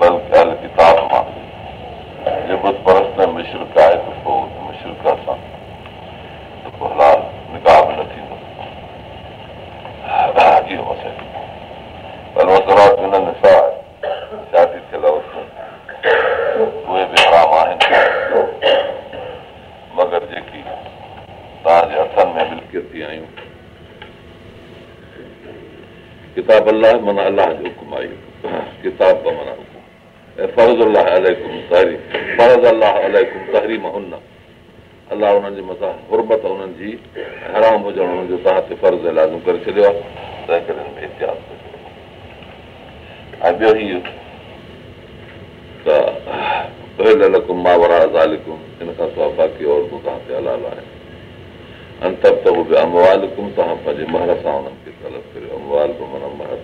bulk परस आहे त पोइ मशोल निकाह न थींदो आराम आहिनि मगर जेकी तव्हांजे हथनि में बिल्की आहियूं किताबनि लाइ माना अलाह तहरीम हुन अलाह हुननि जे मथां गुरबत हुननि जी हराम हुजणु हुननि जो तव्हां ते फर्ज़ लाज़िम करे छॾियो आहे तंहिं करे हुन इतिहास ऐं ॿियो हीउ त मावरा ज़ालिकुम हिन खां सवाइ बाक़ी औरतूं तव्हां ते हलाल आहे ऐं त उहो बि अमवालिकुम तव्हां पंहिंजे महर सां हुननि खे तलब करियो अमवाल बि माना महर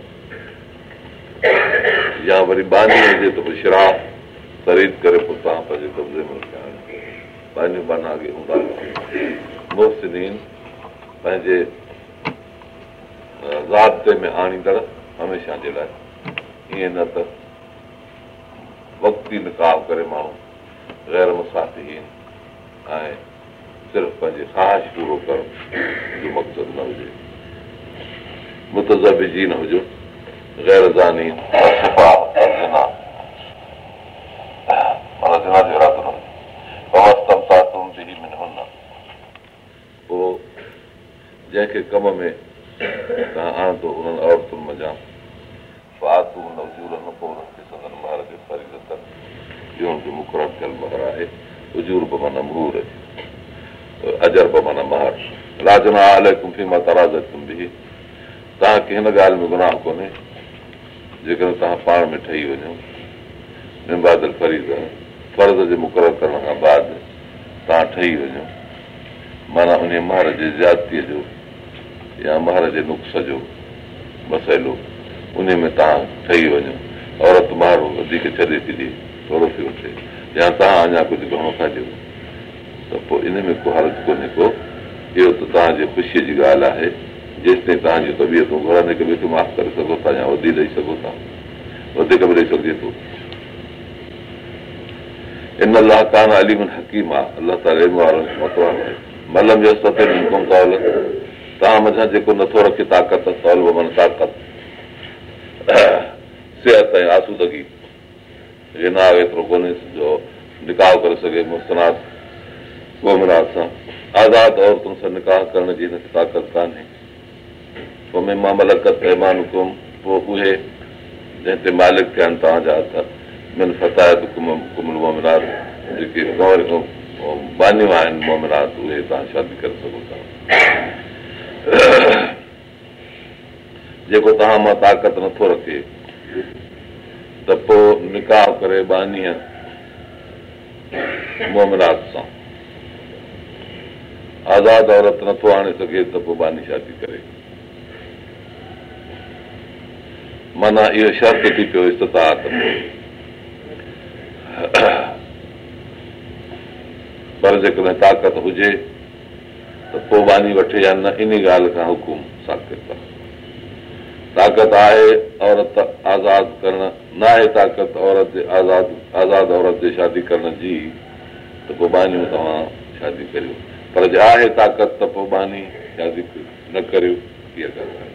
या वरी बानी हुजे त पोइ tradition has Rutjinika jaino go, gewoon mole Loriness permane in su 기� 초 eli men restaurant in k хотел calls um iaskarensghaan Edgarin mesollah 되면 on mel�au liaxa puto gekkeh kemakah an teran thought of anend certain mam kam loses beath hiya violationia gun bras tağim kaum ba manage explesta तव्हां कंहिं हिन ॻाल्हि में गुनाह कोन्हे जेकॾहिं तव्हां पाण में ठही वञो निबादल फरीद फर्ज़ जे मुक़ररु करण खां बाद तव्हां ठही वञो माना उन महार जे ज़्यादतीअ जो या महार जे नुस्ख़ जो मसइलो उन में तव्हां ठही वञो औरत ॿार वधीक छॾे थी ॾिए थोरो थी वठे या तव्हां अञा कुझु घणो था ॾियो त पोइ इन में को हर्ज़ु कोन्हे को इहो त तव्हांजे ख़ुशीअ जी ॻाल्हि आहे जेसिताईं तव्हांजी तबियतूं घर में वेठो माफ़ करे सघो था या वधी ॾेई सघो था वधीक बि ॾेई सघिजे थो इन अलाह कान हकीम आहे अलाह वारनि मलम जो तव्हां मथां जेको नथो रखे ताक़त मन ताक़त सिहत ऐं आसूदगी एतिरो कोन्हे जो निकाह करे सघे मुस्तनादु सां आज़ादु औरतुनि सां निकाह करण जी हिनखे ताक़त कान्हे मांलकत पैमानकुम पोइ उहे जंहिं ते मालिक थिया आहिनि तव्हांजा बानी आहिनि उहे तव्हां शादी करे सघो था जेको तव्हां मां ताक़त नथो रखे त पोइ निकाह करे सां आज़ाद औरत नथो आणे सघे त पोइ बानी शादी करे माना इहो शर्त थी पियो इस्तात पर जेकॾहिं ताक़त हुजे त पोइ बानी वठे या न इन ॻाल्हि खां हुकुम साकितो ताक़त आहे औरत आज़ादु करणु न आहे ताक़त औरत औरताद आज़ाद औरत जे शादी करण जी त पोइ बानियूं तव्हां शादी करियो पर जे आहे ताक़त त पोइ बानी शादी न करियो इहा ॻाल्हि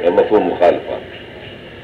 आहे मफ़ो मुखालिफ़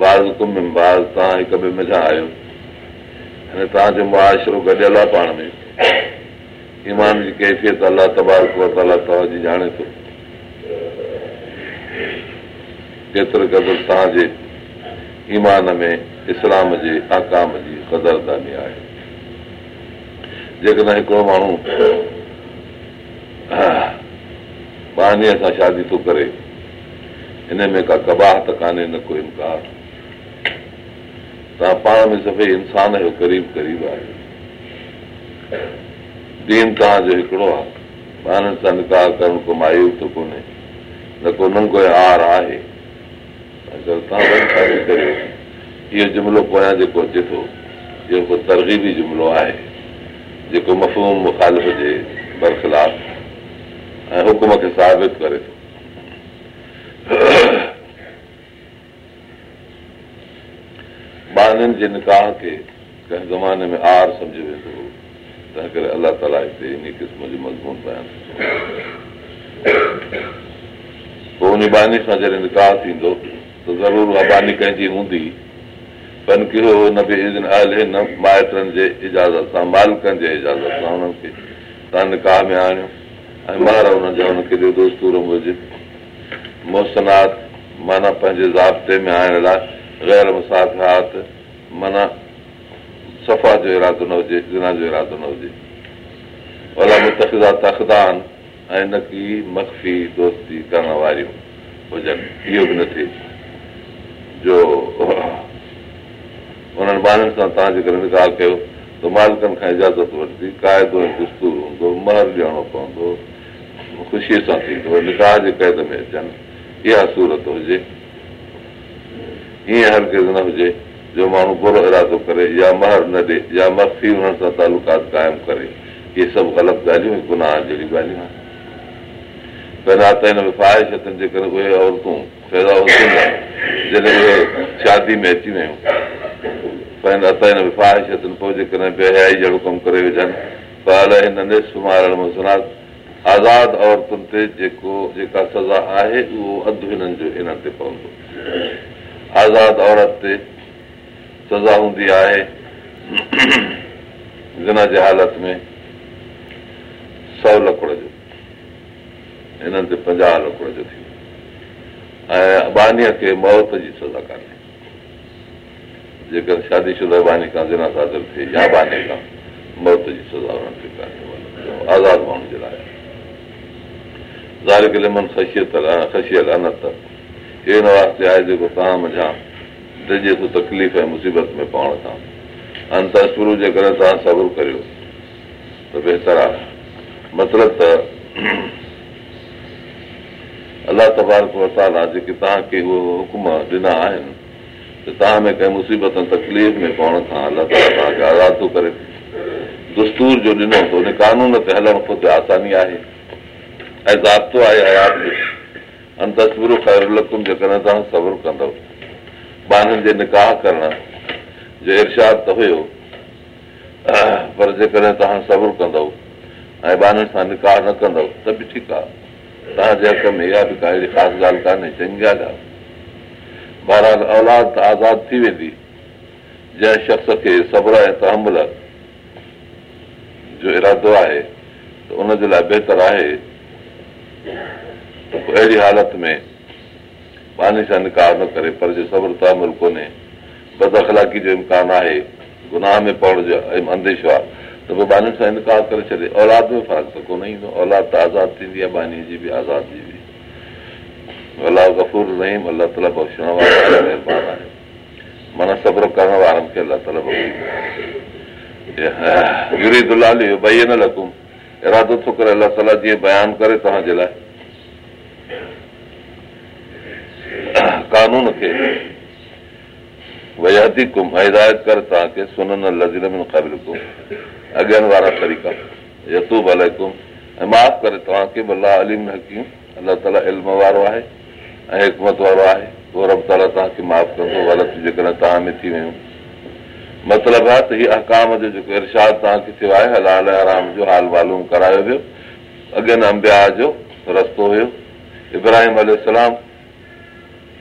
बाज़ बाज़ु बाज़ तव्हां हिक ॿिए में छा आहियो हाणे तव्हांजो मुआशिरो गॾियल आहे पाण में ईमान जी कैफ़ियत अलाह तबाह अला तव्हांजी ॼाणे थो केतिरे क़दुरु तव्हांजे ईमान में इस्लाम जे आकाम जी क़दरदानी आहे जेकॾहिं हिकिड़ो माण्हू बहानीअ सां शादी थो करे हिन में का कबाहत कान्हे न को इनकार तव्हां पाण में सभई इंसान जो क़रीब क़रीब आहे दीन तव्हांजो हिकिड़ो आहे हिननि सां निकाह करणु को मायूस त कोन्हे न को नंग आर आहे इहो जुमिलो पोयां जेको अचे थो इहो को तरगीबी जुमिलो आहे जेको मफ़ूम मुखालिफ़ जे बरख़िलाफ़ ऐं हुकुम खे साबित करे थो बानी जे निकाह खे कंहिं ज़माने में आर सम्झो वेंदो हो तंहिं करे अलाह ताला हिते इन क़िस्म जो मज़मून बयानु पोइ उन बानी सां जॾहिं निकाह थींदो त ज़रूरु उहा बानी कंहिंजी हूंदी पन न बि इज़न आयल हिन माइटनि जे इजाज़त सां मालिकनि जे इजाज़त सां हुननि खे तव्हां निकाह में आणियो ऐं ॿार हुजे मोसनात माना पंहिंजे ज़ाब्ते में आणण लाइ ग़ैर मुसाखात माना सफ़ा जो इरादो न हुजे इरादो न हुजे भला तखदान ऐं नकी मखफ़ी दोस्ती करण वारियूं हुजनि इहो बि न थिए जो उन्हनि ॿारनि सां तव्हां जेकर निकाह कयो त मालिकनि खां इजाज़त वठंदी क़ाइदो दुस्तूर हूंदो महर ॾियणो पवंदो ख़ुशीअ सां थींदो निकाह जे क़ैद में अचनि इहा सूरत हुजे ईअं हर कंहिं न हुजे जो माण्हू बुरो इरादो करे या महर न ॾे या मस्ती हुननि सां तालुकात क़ाइमु करे इहे सभु ग़लति ॻाल्हियूं गुनाह जहिड़ी ॻाल्हियूं आहिनि त हिन में अथनि उहे औरतूं पैदा हुजनि जॾहिं उहे शादी में अची वियूं त हिन अथनि पोइ जेकॾहिं बेहयाई जहिड़ो कमु करे विझनि त सुमार आज़ाद औरतुनि ते जेको जेका सज़ा आहे उहो अधु हिननि जो हिननि ते पवंदो आज़ाद औरत ते सज़ा हूंदी आहे जे हालत में सौ लकड़ जो हिननि ते पंजाह लकड़ जो थींदो ऐं अबानीअ खे मौत जी सज़ा कान्हे जेकर शादी शुदा बानी खां ज़िना साज़ थिए या बानी खां मौत जी सज़ा हुननि खे आज़ाद माण्हू जे लाइ ख़शियत ख़शियल अनत अहिड़ो हिन वास्ते आहे जेको तव्हां मुंहिंजा डिॼे थो तकलीफ़ ऐं मुसीबत में पवण सां खां जे करे तव्हां सब्र करियो त बहितर आहे मतिलबु त अलाह तबारक तबारकाल जेके तव्हांखे उहो हुकुम ॾिना आहिनि त तव्हां में कंहिं मुसीबत ऐं तकलीफ़ में पवण सां अलाह ताला तव्हांखे आज़ादु थो करे दस्तूर जो ॾिनो थो कानून ते हलण खो आसानी आहे ऐं ज़ाब्तो आहे हयात में ख़ैर लकुम जेकॾहिं तव्हां सबर कंदव जे निकाह करण जो इर्शाद त हुयो पर जेकॾहिं तव्हां सबरु कंदव ऐं सां निकाह न कंदव त बि ठीकु आहे तव्हांजे हक़ में इहा बि काई ख़ासि ॻाल्हि कान्हे चङी ॻाल्हि आहे बहर औलाद त आज़ादु थी वेंदी जंहिं शख़्स खे ऐं तहमल जो इरादो आहे त उनजे लाइ बहितरु आहे त पोइ अहिड़ी हालत में बानी सां निकार न करे पर जे सब्र त अमल कोन्हे बदखलाकी जो इम्कान आहे गुनाह में पवण जो अंदेशो आहे त पोइ बानी सां इनकार करे छॾे औलाद में फ़र्क़ु त कोन ईंदो औलाद त आज़ादु थींदी आहे बानी जी बि आज़ादी अलाह गफ़ूर रहीम अलाह ताला बख़्शण माना सब्र करण वारनि खे अलाह ताला बख़्शी दुलाली भई न लकुम इरादो थो करे अलाह ताला जीअं बयानु करे तव्हांजे लाइ कानून खे वयादी कुम हिदायत करे तव्हांखे अगन वारा तरीक़ा यतूब अलाए करे अलाह ताला इल्म वारो आहे ऐं हिकमत वारो आहे गौरम ताला तव्हांखे माफ़ कंदो ग़लति जेकॾहिं तव्हां में थी वियूं मतिलबु आहे त हीउ अकाम जो जेको इरशाद तव्हांखे थियो आहे अलाह जो हाल मालूम करायो वियो अगन अंबिया जो रस्तो हुयो इब्राहिम السلام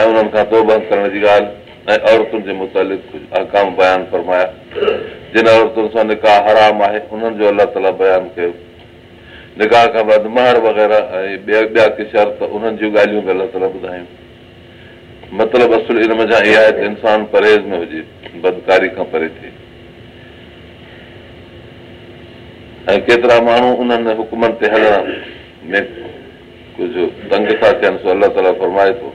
ऐं उन्हनि खां तो बंदि करण जी ॻाल्हि ऐं औरतुनि जे मुतालिक़ाम बयानु फरमाया जिन औरतुनि सां निकाह हराम आहे उन्हनि जो अलाह ताला बयानु कयो निकाह खां बाद महर वग़ैरह ऐं ॿिया ॿिया कि त उन्हनि जूं ॻाल्हियूं बि अलाह ताला ॿुधायूं मतिलबु असुल इन मा इहा आहे त इंसानु परहेज़ में हुजे बदकारी खां परे थिए ऐं केतिरा माण्हू उन्हनि हुकमनि ते हलण में कुझु तंग था थियनि सो अलाह ताला फरमाए थो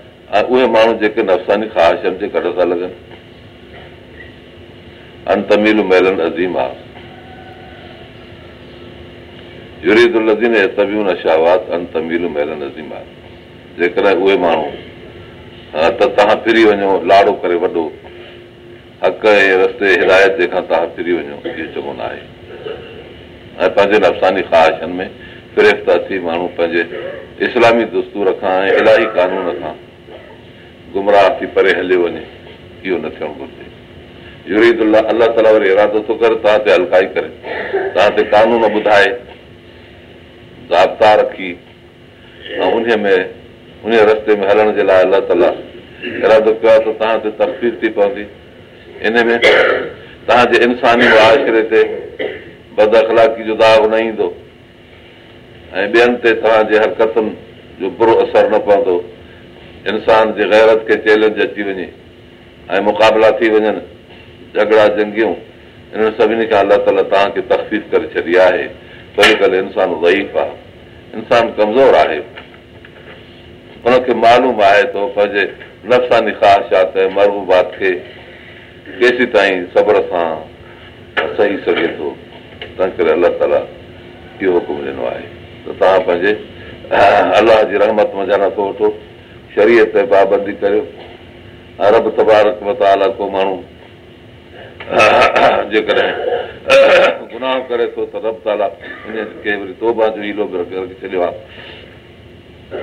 ऐं उहे माण्हू जेके अफ़सानी ख़्वाहिशनि जे कॾहिं था लॻनि अंतमील अज़ीम आहे अंतमील अज़ीम आहे जेकॾहिं उहे माण्हू त तव्हां फिरी वञो लाड़ो करे वॾो हक़ ऐं रस्ते हिदायत जंहिंखां तव्हां फिरी वञो इहो चङो न आहे ऐं पंहिंजे अफ़सानी ख़्वाहिशनि में फिरेफ़ता थी माण्हू पंहिंजे इस्लामी दोस्तू खां ऐं इलाही कानून खां गुमराह थी परे हले वञे इहो न थियणु घुरिजे अलाह ताला वरी इरादो थो करे तव्हां ते हलकाई करे तव्हां ते कानून ॿुधाए ज़ाबता रखी ऐं उन उन में रस्ते में हलण जे लाइ अलाह ताला इरादो कयो आहे त तव्हां ते तरफ़ी थी पवंदी इन में तव्हांजे इंसानी मुआशिरे ते बद अखलाकी जो दाव न ईंदो ऐं ॿियनि ते तव्हांजे हरकतुनि जो बुरो असरु न पवंदो इंसान जे गैरत खे चैलेंज अची वञे ऐं मुक़ाबला थी वञनि झगड़ा जंगियूं इन्हनि सभिनी खां अलाह ताला तव्हांखे ताल्सीस करे छॾी आहे तंहिं करे इंसानु ज़ईफ़ आहे इंसानु कमज़ोर आहे हुनखे मालूम आहे त पंहिंजे नफ़्सानी ख़्वाहिशात ऐं मरबूबात खे केसी ताईं सब्र सां सही सघे थो तंहिं करे अलाह ताला इहो हुकुम ॾिनो आहे त तव्हां पंहिंजे अलाह जी रहमत मज़ा नथो वठो शरीअ ते पाबंदी करियो अरब तबारक को माण्हू जेकॾहिं गुनाह करे थो त रब ताला वरी तोबा जो रखी छॾियो आहे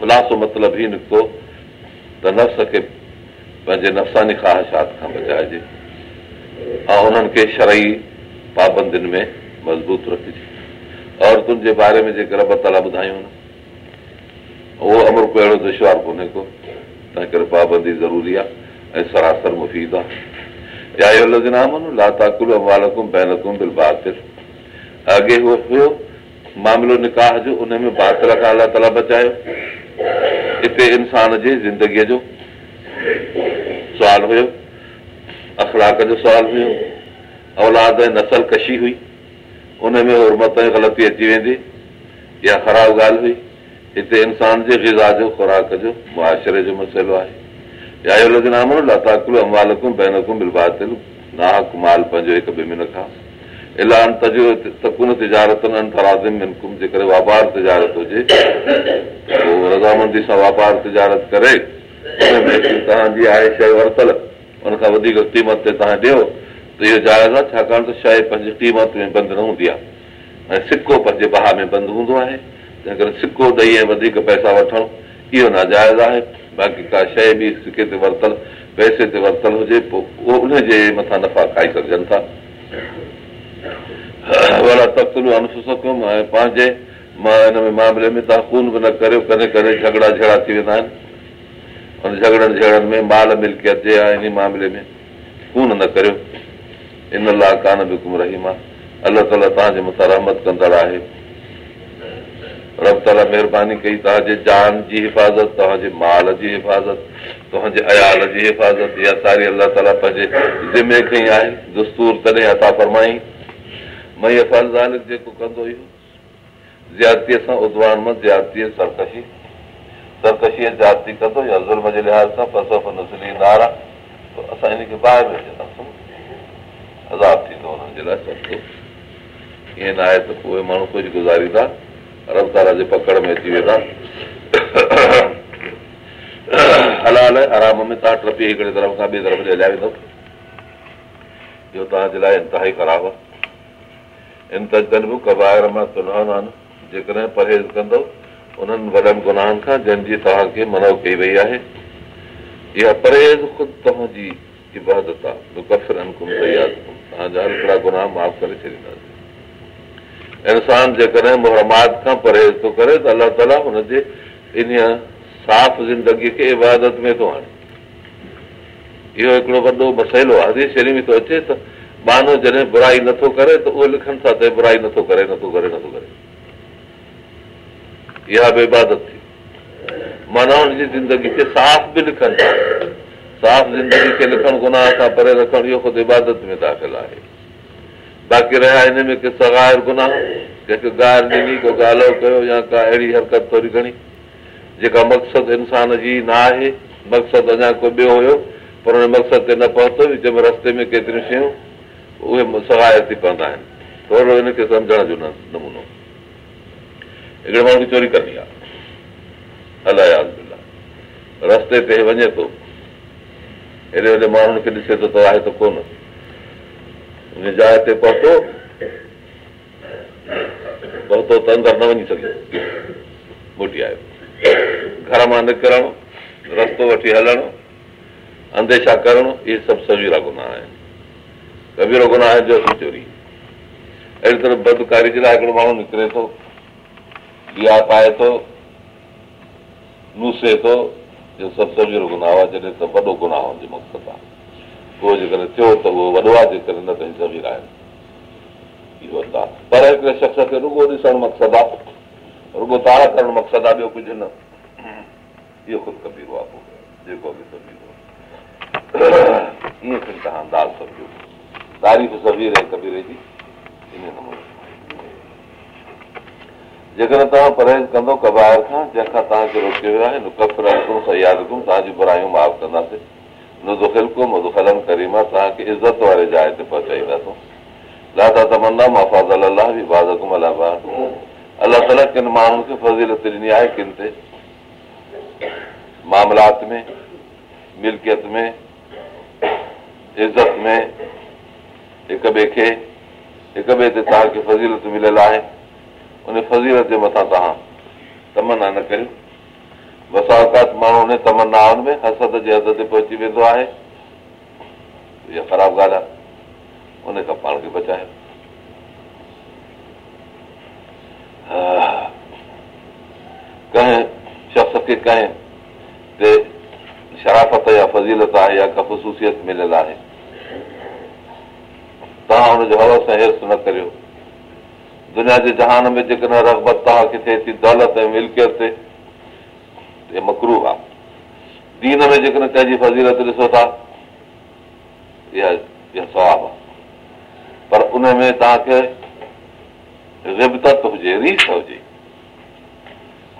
ख़ुलासो मतिलबु ई निकितो त नफ़्स खे पंहिंजे नफ़्सा ख़्वाहिशात खां बचाइजे ऐं हुननि खे शरई पाबंदियुनि में मज़बूत रखिजे औरतुनि जे बारे में जेके रब ताला ॿुधायूं उहो अमर कहिड़ो दुश्वारु कोन्हे को तंहिं करे पाबंदी ज़रूरी आहे ऐं सरासर मुफ़ीद आहे या इहो लाम लाताकुल बहिनकूं दिलबात अॻे उहो हुयो मामिलो निकाह जो उन में बातल खां अलाह ताला बचायो हिते इंसान जे ज़िंदगीअ जो सुवाल हुयो अखलाक जो सुवालु हुयो औलाद ऐं नसल कशी हुई उनमें और ऐं ग़लती अची वेंदी या ख़राब ॻाल्हि हुई हिते इंसान जे ग़िज़ा जो ख़ुराक जो मुआशरे जो मसइलो आहे या इहो लताकुल अम्बाल बेनकुम बिलबातिल नाहक माल पंहिंजो हिकु ॿिए मिन खां इलाहन तिजारतुनि जे करे वापारु तिजारत हुजे रज़ामंदी सां वापारु तिजारत करे तव्हांजी आहे शइ वरितल उनखां वधीक क़ीमत ते तव्हां ॾियो त इहो जाइज़ आहे छाकाणि त शइ पंहिंजी क़ीमत में बंदि न हूंदी आहे ऐं सिको पंहिंजे बहा में बंदि हूंदो आहे सिको ॾेई ऐं वधीक पैसा वठणु इहो नाजाइज़ आहे बाक़ी का शइ बि सिके ते वरितल पैसे ते वरितल हुजे पोइ उहो उनजे मथां नफ़ा खाई सघजनि था पंहिंजे हिन में में मामले तव्हां कोन बि न करियो कॾहिं कॾहिं झगड़ा झगड़ा थी वेंदा आहिनि हुन झगड़नि झगड़नि में माल मिल्कियत जे आहे इन मामले में कोन न करियो इन लाइ कान बि हुकुम रहीम आहे अलाह ताला तव्हांजे मथां रहमत कंदड़ आहे महिरबानी कई तव्हांजे जान जी हिफ़ाज़त तव्हांजे माल जी हिफ़ाज़त तव्हांजे अयाल जी हिफ़ाज़त अलाह ताला पंहिंजे ज़िमे खे ई आहे फरमाईंदो आज़ादु थींदो ईअं न आहे त उहे माण्हू कुझु गुज़ारींदा अरबतारा जे पकड़ में अची वेंदा अला अल आराम में तव्हां टपी हिक हलिया वेंदो आहे जेकॾहिं गुनाहनि खां जंहिंजी मन कई वई आहे इंसान जेकॾहिं मुहरमात खां परहेज़ थो करे त अलाह ताला हुनजे इन साफ़ ज़िंदगीअ खे इबादत में थो आणे इहो हिकिड़ो वॾो मसइलो आहे हदीस थो अचे त मानो जॾहिं बुराई नथो करे त उहो लिखनि था त बुराई नथो करे नथो करे नथो करे इहा बि इबादत थी माना हुनजी ज़िंदगी खे साफ़ बि लिखनि था साफ़ ज़िंदगी खे लिखणु गुनाह खां परे रखणु इहो ख़ुदि इबादत में दाख़िल आहे बाक़ी रहिया हिन में के सवाइ गुनाह कंहिंखे ॻाल्हि मिली को ॻाल्हि कयो या का अहिड़ी हरकत थोरी घणी जेका मक़सदु इंसान जी न आहे मक़सदु अञा को ॿियो हुयो पर हुन मक़सद ते न पहुतो विच में रस्ते में केतिरियूं शयूं उहे सवाइ थी पवंदा आहिनि थोरो हिनखे सम्झण जो नमूनो हिकिड़े माण्हू चोरी करणी आहे अलाए अलाह रस्ते ते वञे थो हेॾे वॾे माण्हुनि खे ॾिसे थो त आहे त कोन हुन जाइ ते पहुतो पहुतो त अंदरि न वञी सघियो मोटी आयो घर मां निकिरणु रस्तो वठी हलणु अंदेशा करणु इहे सभु सवीरा गुनाह आहिनि कबीरो गुनाह आहे जो चोरी अहिड़ी तरह बदकारी जे लाइ हिकिड़ो माण्हू निकिरे थो ॾीआ पाए थो लूसे थो इहो सभु सवीरो गुनाह आहे जॾहिं त वॾो गुनाह हुनजो मक़सदु आहे उहो जेकॾहिं थियो त उहो वॾो आहे जेकॾहिं न त हिन ज़मीर आहिनि इहो दाल पर हिकिड़े शख़्स खे रुगो ॾिसणु मक़सदु आहे रुगो तारा करणु मक़सदु आहे ॿियो कुझु न इहो ख़ुदि कबीरो आहे जेको बि ईअं थी तव्हां दाल सम्झो तारीफ़ कबीर जी इन नमूने जेकॾहिं तव्हां परहेज़ कंदो कबाइर खां जंहिंखां तव्हांखे रुकियो आहे सयाद तव्हांजी बुरायूं माफ़ु कंदासीं इज़त वारे जाइ ते पहुचाईंदा अल्ला ताला किन माण्हुनि खे किन ते मामलात में मिल्कियत में इज़त में हिक ॿिए खे हिक ॿिए ते तव्हांखे फज़ीलत मिलियल आहे उन फज़ीलत जे मथां तव्हां तमना न कयो वसाकात माण्हू हुन तमनाउनि में हसद जे हद ते पहुची वेंदो आहे इहा ख़राब ॻाल्हि आहे उन खां पाण खे बचायो कंहिं शख्स खे कंहिं ते शराफ़त या फज़ीलत आहे या का ख़ूसियत मिलियल आहे तव्हां हुनजो हवस ऐं हिरस न करियो दुनिया जे जहान में जेकॾहिं रगबत तव्हांखे थिए थी दौलत ऐं मिल्कियत ते मकरू आहे दीन में जेकॾहिं कंहिंजी फज़ीलत ॾिसो था इहा सवाबु आहे पर उन में तव्हांखे रिबतत हुजे रीस हुजे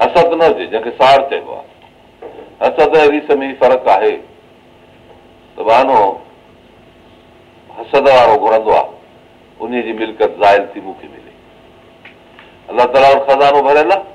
हसद न हुजे जंहिंखे सार चइबो आहे हसद ऐं रीस में फ़र्क़ु आहे त बानो हसद वारो घुरंदो आहे उन जी मिल्कत मिले अलाह ताला खज़ानो भरियल आहे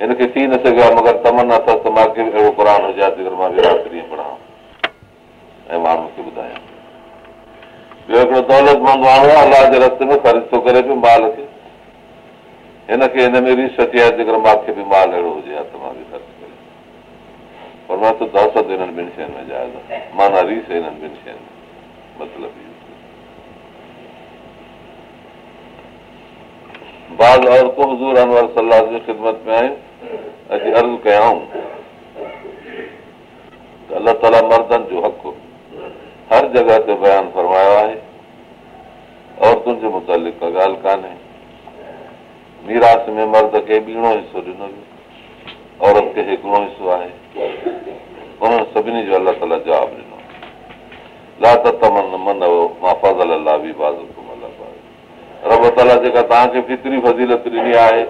हिनखे थी न सघियो आहे मगर तमना अथसि त मूंखे बि अहिड़ो क़ुर हुजे मां विया पढ़ां ऐं मां मूंखे ॿुधायां अलाह जे रस्ते में रीस वठी आहे जेकर मूंखे बि माल अहिड़ो हुजे आहे त मां बि शयुनि में आहियूं अला ताला मर्दनि जो हक़ हर जॻह ते बयान फरमायो आहे औरतुनि जे मुताले मीरास में मर्द खे ॿीणो हिसो ॾिनो औरत खे हिकिड़ो हिसो आहे हुन सभिनी जो अलाह ताला जवाब ॾिनो जेका तव्हांखे फित्री फज़ीलत ॾिनी आहे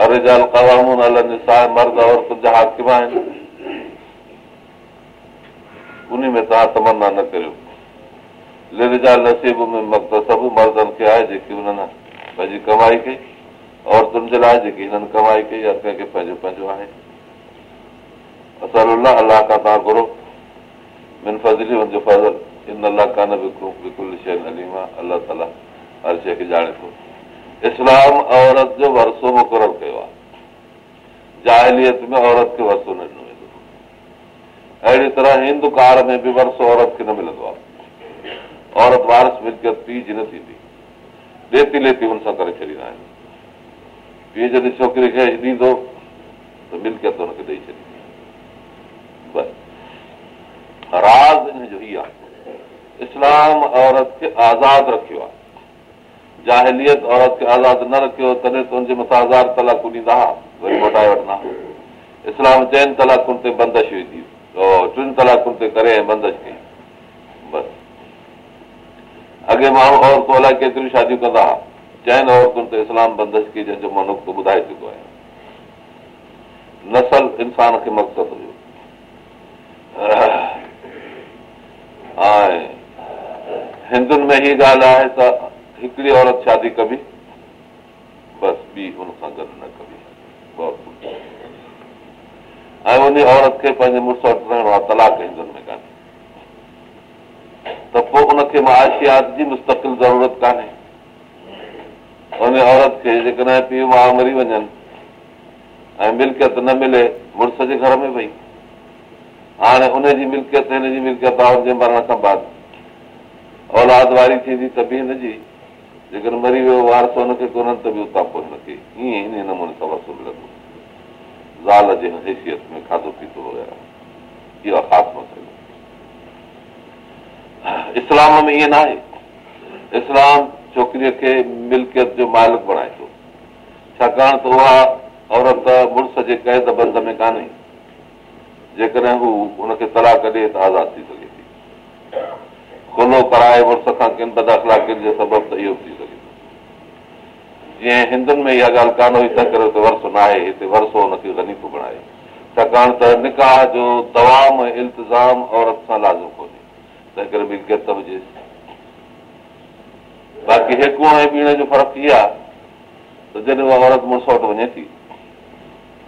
पंहिंजो पंहिंजो आहे तव्हां घुरो ताला हर शइ खे ॼाणे थो इस्लाम औरत जो वरसो मुक़ररु कयो में औरत खे वरसो न ॾिनो तरह हिंद कार में भी वरसो औरत खे न मिलंदो तो औरत वारस मिल्कियत पीउ न थींदी लेती लेती हुन सां करे छॾींदा आहिनि पीउ जॾहिं छोकिरी खे ॾींदो त मिल्कियत राज़ हिन जो ई इस्लाम औरत के आजाद रखियो आहे जाहिलियत औरत खे आज़ादु न रखियो तॾहिं त हुनजे मथां हज़ार तलाकूं ॾींदा वरी मोटाए वठंदा इस्लाम चइनि तलाकुनि ते टिनि तलाकुनि ते करे ऐं कई बसि अॻे माण्हू औरतुनि अलाए केतिरियूं शादियूं कंदा हुआ चइनि औरतुनि ते इस्लाम बंदश कई जंहिंजो मां नुक़्तो ॿुधाए चुको आहियां नसल इंसान खे मक़सदु हुयो हिंदुनि में हीअ ॻाल्हि आहे त हिकिड़ी औरत शादी कबी बसि ऐं उन औरत खे पंहिंजे मुड़ुस वटि रहणो आहे तलाक त पोइ उनखे ज़रूरत कान्हे उन औरत खे जेकॾहिं पीउ माउ मरी वञनि ऐं मिल्कियत न मिले मुड़ुस जे घर में वई हाणे उनजी मिल्कियत औलाद वारी थींदी त बि हिनजी जेकर मरी वियो वारस हुनखे कोन त बि उतां पोइ हिनखे ईअं हिन नमूने सां वसूल हैसियत में खाधो पीतो इहो इस्लाम में ईअं न आहे इस्लाम छोकिरीअ खे मिल्कियत जो मालिक बणाए थो छाकाणि त उहा औरत मुड़ुस जे कैद बंद में कान्हे जेकॾहिं हू हुनखे तलाक ॾे त आज़ादु थी सघे थी खुलो सघे जीअं हिंदुनि में इहा ॻाल्हि हुई तंहिं न आहे हिते छाकाणि त निकाह जो सां लाज़िम कोन्हे तंहिं करे बाक़ी हिकु पीअण जो फ़र्क़ु आहे त जॾहिं वञे थी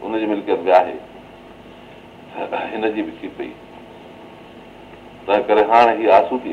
हुनजी मिल्कियत बि आहे हिनजी बि थी पई तंहिं करे हाणे हीअ आसू आहे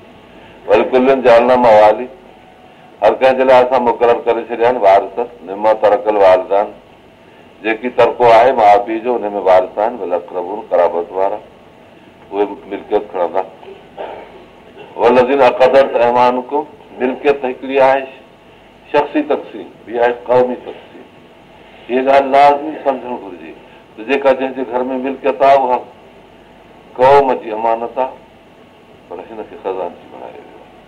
हर कंहिंजे लाइ असां मुक़ररु करे छॾिया आहिनि जेकी तड़को आहे माउ पीउ जो जेका जंहिंजे घर में अमानत आहे पर हिनखे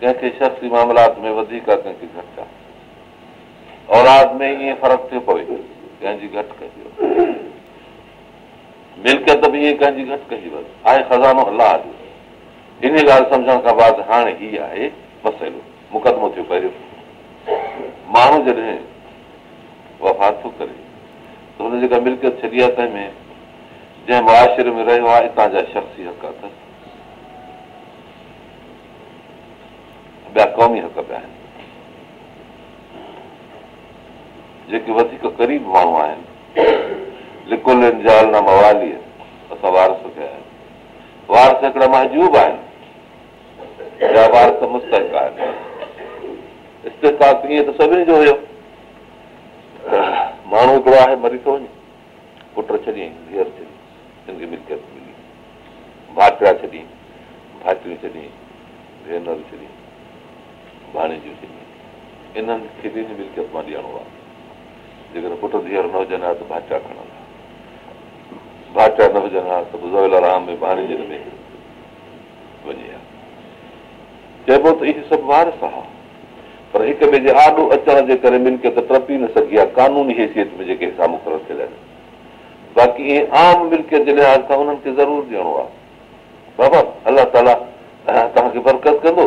कंहिंखे शख़्सी मामलात में वधीक आहे कंहिंखे घटि आहे औलाद में ईअं फ़र्क़ु पए कंहिंजी मिल् कंहिंजी घटि कजे आहे ख़ज़ानो अलॻि हिन ॻाल्हि सम्झण खां बाद हाणे हीअ आहे मसइलो मुक़दमो पहिरियों माण्हू जॾहिं वफ़ा थो करे त हुन जेका मिल्कियत सॼी आहे कंहिंमें जंहिं मुआाशरे में रहियो आहे हितां जा शख़्सी हक़ा जेके वधीक क़रीब माण्हू आहिनि वारस हिकिड़ा महजूब आहिनि सभिनी जो हुयो माण्हू हिकिड़ो आहे मरी थो वञे पुट छॾियईं धीअर मिल्कियत मिली भाटिया छॾियईं भाटियूं छॾियईं भेनरूं छॾियईं जेकॾहिं पुट धीअर न हुजनि हा त भाचा खणंदा भाचा न हुजनि हा त चइबो त इहे सभु वारस आहे पर हिक ॿिए जे आॾो अचण जे करे मिल्कियत टपी न सघी आहे कानूनी हैसियत में जेके मुक़ररु थियल आहिनि बाक़ी इहे आम मिल्कियत खे ज़रूरु ॾियणो आहे बाबा अलाह ताला तव्हांखे बरकत कंदो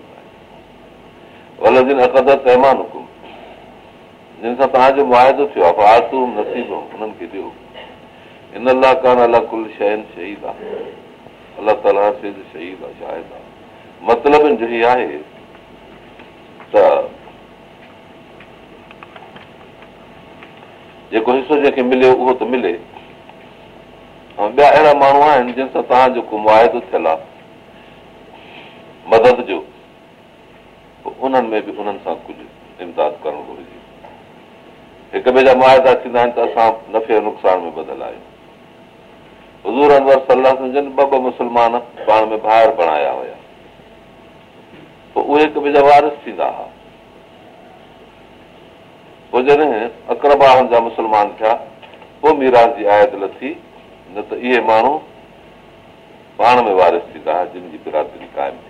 हुकुम जिन सां तव्हांजो मुआदो थियो आहे कान अलाह कुल शहीद आहे अलाह ताला त जेको हिसो जंहिंखे मिलियो उहो त मिले ऐं ॿिया अहिड़ा माण्हू आहिनि जिन सां तव्हांजो मुआदो थियल आहे मदद जो उन्हनि में बि उन्हनि सां कुझु इमदाद करणु घुरिजे हिक ॿिए जा मुआदा थींदा आहिनि त असां नफ़े नुक़सान में आहियूं हज़ूर अनवर सलाह सम्झनि ॿ ॿ मुस्लमान पाण में ॿाहिरि बणाया हुया पोइ उहे हिक ॿिए जा वारिस थींदा हुआ पोइ जॾहिं अकरबारनि जा मुस्लमान थिया पोइ मीरा जी आयत लथी न त इहे माण्हू पाण में वारिस थींदा हुआ जिन जी बिरादरी क़ाइमु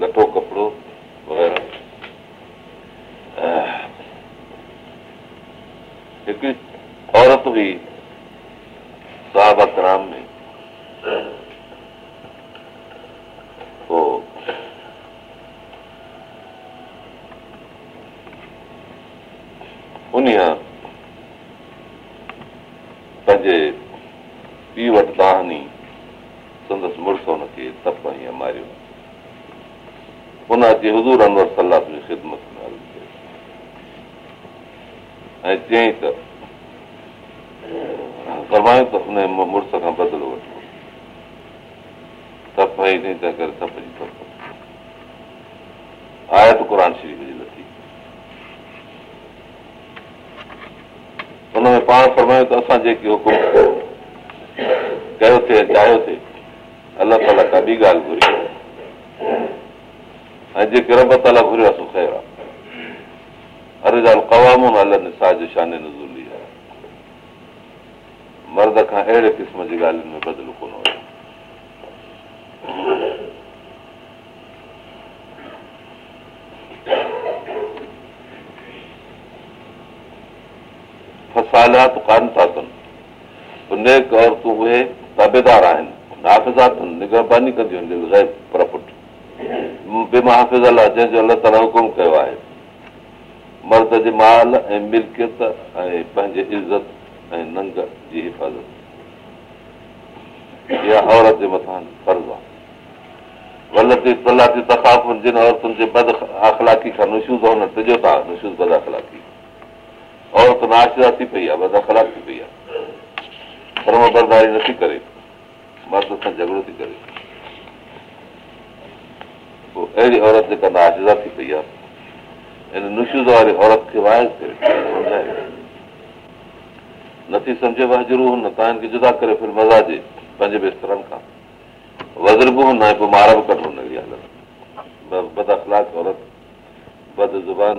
लटो कपिड़ो वग़ैरह हिकिड़ी औरत हुई साहाबा क्राम में उन पंहिंजे पीउ वटि दाहनी संदसि मुड़ुस हुनखे तप हीअं मारियो हुन अची हुजूर सलाह जी ख़िदमत ऐं चई त फरमायूं त हुन मुड़ुस खां बदिलो वठो आहे त क़रान शरीफ़ जी लथी हुन पाण फरमायूं त असां जेकी हुकूमत कयो थिए चाहियो थिए अलाह ताला का ॿी ॻाल्हि घुरी ऐं जेका घुरिया हर आहे मर्द खां अहिड़े क़िस्म जी ॻाल्हियुनि में हुयो फसालात कान था अथनि उहे ताबेदार आहिनि नाफ़ मर्द ऐं नथी करे मर्द सां झगड़ो थी करे पोइ अहिड़ी औरत जेका जुदा थी पई आहे नथी सम्झे ज़रूरु हुन तव्हां हिनखे जुदा करे फिर मज़ा अचे पंहिंजे बिस्तरनि खां वज़र बि हुन मार बि कंदो बद अख़लाक औरत बद ज़ुबान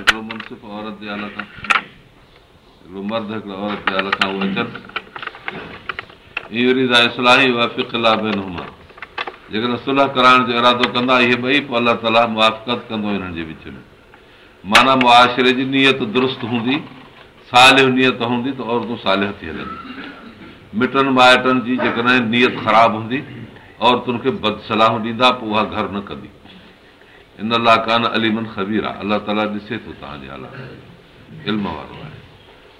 जेकॾहिं सुलह कराइण जो इरादो कंदा इहे ॿई अलाह ताला मुआत कंदो हिननि जे विच में माना मुआशिरे जी नियत दुरुस्त हूंदी साल नियत हूंदी त औरतूं साले थी हलंदियूं मिटनि माइटनि जी जेकॾहिं नियत ख़राब हूंदी औरतुनि खे बद सलाहूं ॾींदा पोइ उहा घर न कंदी इन लाइ कान ख़बीर आहे अलाह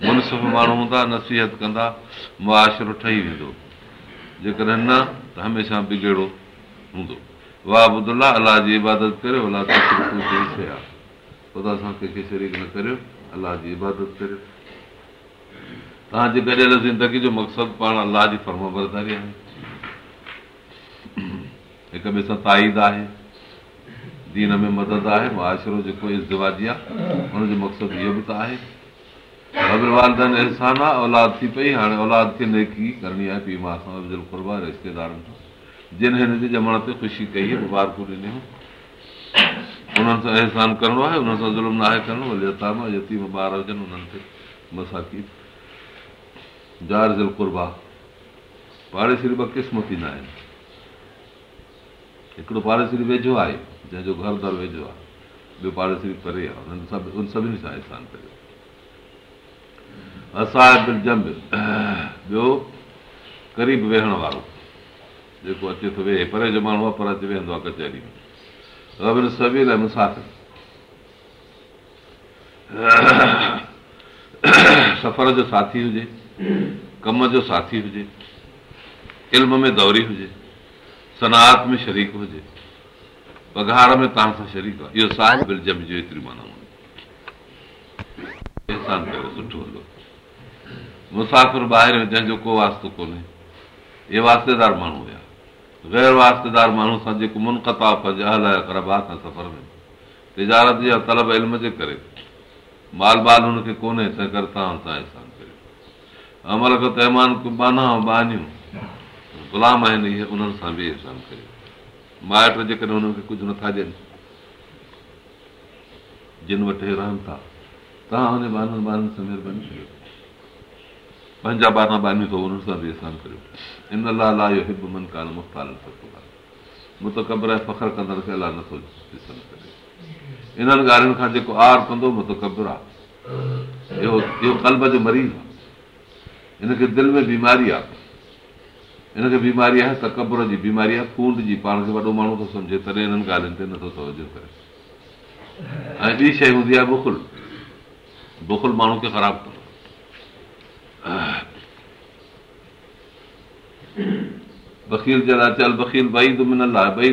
ॾिसे थो माण्हू हूंदा नसीहत कंदा मुआशिरो ठही वेंदो जेकॾहिं न हमेशह बिगड़ो हूंदो वाह अलाह जी करियो अलाह जी गॾियल ज़िंदगी जो मक़सदु पाण अलाह जी फर्मा बरदारी आहे हिक ॿिए सां ताईद आहे दीन में मदद आहे मुआशिरो जेको इज़तबाजी आहे हुनजो मक़सदु इहो बि त आहे अग्रवालदन तहसानु आहे औलाद थी पई हाणे औलाद खे नेकी करणी आहे पीउ माउ सां कुरबा रिश्तेदारनि सां जिन हिन जे ॼमण ते ख़ुशी कई मुबारकु ॾिनो उन्हनि सां अहसान करिणो आहे उन्हनि सां ज़ुल्म न आहे करिणो आहे ॿार हुजनि हुननि खे मसाक़ीद पाड़ेसिरी ॿ क़िस्म थींदा आहिनि हिकिड़ो पाड़ेसरी वेझो आहे जंहिंजो घर दर वेझो आहे ॿियो पाड़ेसरी परे आहे उन्हनि सां उन सभिनी सां अहसान कयो असां जंब ॿियो क़रीब वेहण वारो जेको अचे थो वेहे परे जो माण्हू आहे पर परे वेहंदो आहे कचहरी में रबिन ऐं मुसाफ़िर सफ़र जो साथी हुजे कम जो साथी हुजे इल्म में दौरी हुजे सनात में शरीक हुजे पघार में तव्हां सां शरीक आहे इहो साहिब जम जो एतिरी माना हूंदो सुठो मुसाफ़िर ॿाहिरि जंहिंजो को वास्तो कोन्हे इहे वास्तेदार माण्हू हुया ग़ैर वास्तेदार माण्हू सां जेको मुनक़ता पंहिंजे सफ़र में तिजारत या तलब इल्म जे करे माल बाल हुनखे कोन्हे तंहिं करे तव्हां सां अहसान कयो अमल खां तहमान बाना बानियूं ग़ुलाम आहिनि इहे उन्हनि सां बि इहसान कयो माइट जेकॾहिं कुझु नथा ॾियनि जिन वटि रहनि था तव्हां पंहिंजा बि इहसान करियो इन लाल मूं खां जेको आर कंदो मूं त कबुरु आहे इहो कल्ब जो मरीज़ आहे हिनखे दिलि में बीमारी आहे हिनखे बीमारी आहे तकबर जी बीमारी आहे कूद जी पाण खे वॾो माण्हू थो सम्झे तॾहिं हिननि ॻाल्हियुनि ते नथो तवजो करे ऐं ॿी शइ हूंदी आहे बुखुल बुखुल माण्हू खे ख़राब थो चल बई चली मिनल आहे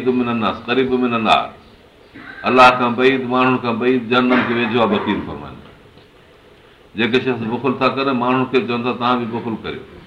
करीब मिनल आहे अलाह खां बई बई माण्हुनि खां जनम खे वेझो आहे जेके शख़्स बुखुल था करनि माण्हुनि खे बि चवनि था तव्हां बि बुखुल करियो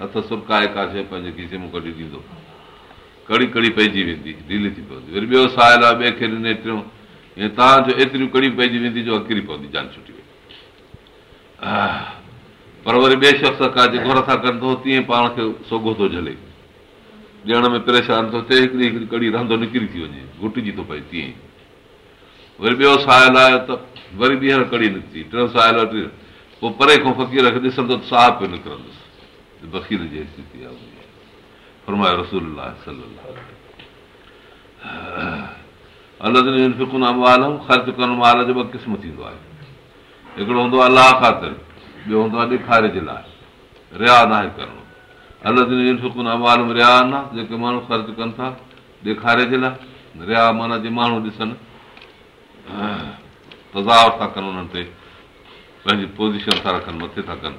हथ सुपकाए का शइ पंहिंजे से कढी ॾींदो कड़ी कड़ी पइजी वेंदी ढीली थी पवंदी वरी ॿियो साहिल आहे ॿिए खे ॾिने टियों हीअं तव्हांजो एतिरियूं कड़ी पइजी वेंदी जो अकिरी पवंदी जान छुटी पर वरी ॿिए शख़्स खां जेको रथा कनि थो तीअं पाण खे सोगो थो झले ॾियण में परेशान थो थिए हिकिड़ी हिकिड़ी कड़ी रांधो निकिरी थी वञे घुटिजी थो पए तीअं ई वरी ॿियो साहिल आहे त वरी ॿीहर कड़ी निकिती टियों साहिल पोइ परे खां फ़क़ीर खे ॾिसंदो त साहु निकिरंदुसि बखीर आहे रसूल ख़र्च करणु माल जो ॿ क़िस्म थींदो आहे हिकिड़ो हूंदो आहे अलाह ख़ातिर ॿियो हूंदो आहे ॾेखारे जे लाइ रिया न आहे करणु अलॻि अवाल रिया न जेके माण्हू ख़र्च कनि था ॾेखारे जे लाइ रिया माना जे माण्हू ॾिसनि तज़ाव था कनि उन्हनि ते पंहिंजी पोज़ीशन था रखनि मथे था कनि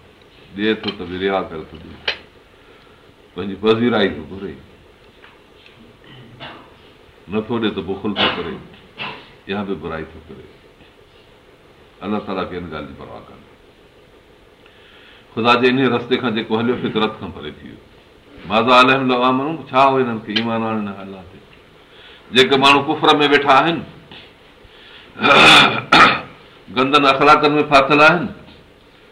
नथो बुखुल थो करे इहा बि बुराई थो करे अलाह खे परवाह कोन्हे ख़ुदा जे इन रस्ते खां जेको हलियो फितरत खां परे थी वियो माज़ा अल छा हिननि खे ईमान जेके माण्हू कुफर में वेठा आहिनि गंदनि अख़लाकनि में फाथल आहिनि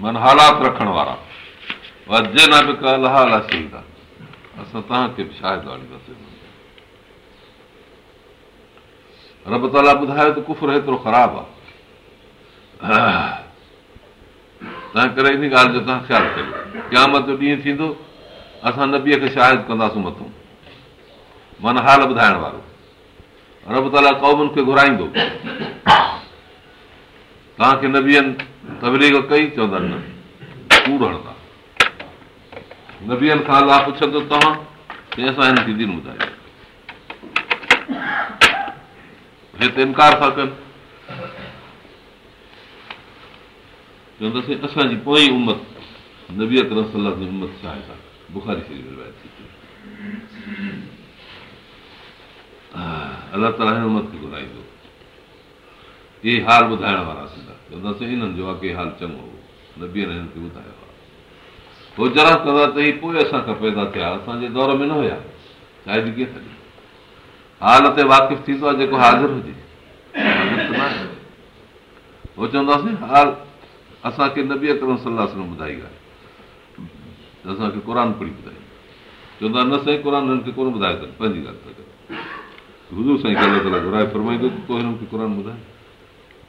माना हालात रखण वारा वधजे न बि काल हाल असीं तव्हांखे बि शायदि रब ताला ॿुधायो त कुफर हेतिरो ख़राबु आहे तंहिं करे इन ॻाल्हि जो तव्हां ख़्यालु कयो क़यामत जो ॾींहुं थींदो असां नबीअ खे शायदि कंदासूं मथां माना हाल ॿुधाइण वारो रब ताला क़ौमुनि खे घुराईंदो तव्हांखे नबीअ पुछंदो तव्हां ॿुधायो हिते इनकार था कनि चवंदासीं असांजी पोइ उमत छा अलाह ताला हिन उमत खे घुराईंदो इहे हाल ॿुधाइण वारा हिननि जो की हाल चङो कंदा त ही पोइ असांखां पैदा थिया असांजे दौर में न हुया शायदि हाल ते वाक़िफ़ थींदो आहे जेको हाज़िर हुजे उहो चवंदासीं हाल असांखे नबी अकरम सलाह ॿुधाई आहे असांखे क़ुर पढ़ी ॿुधाई चवंदा न साईं कोन ॿुधायो अथनि पंहिंजी ॻाल्हि था कनि खे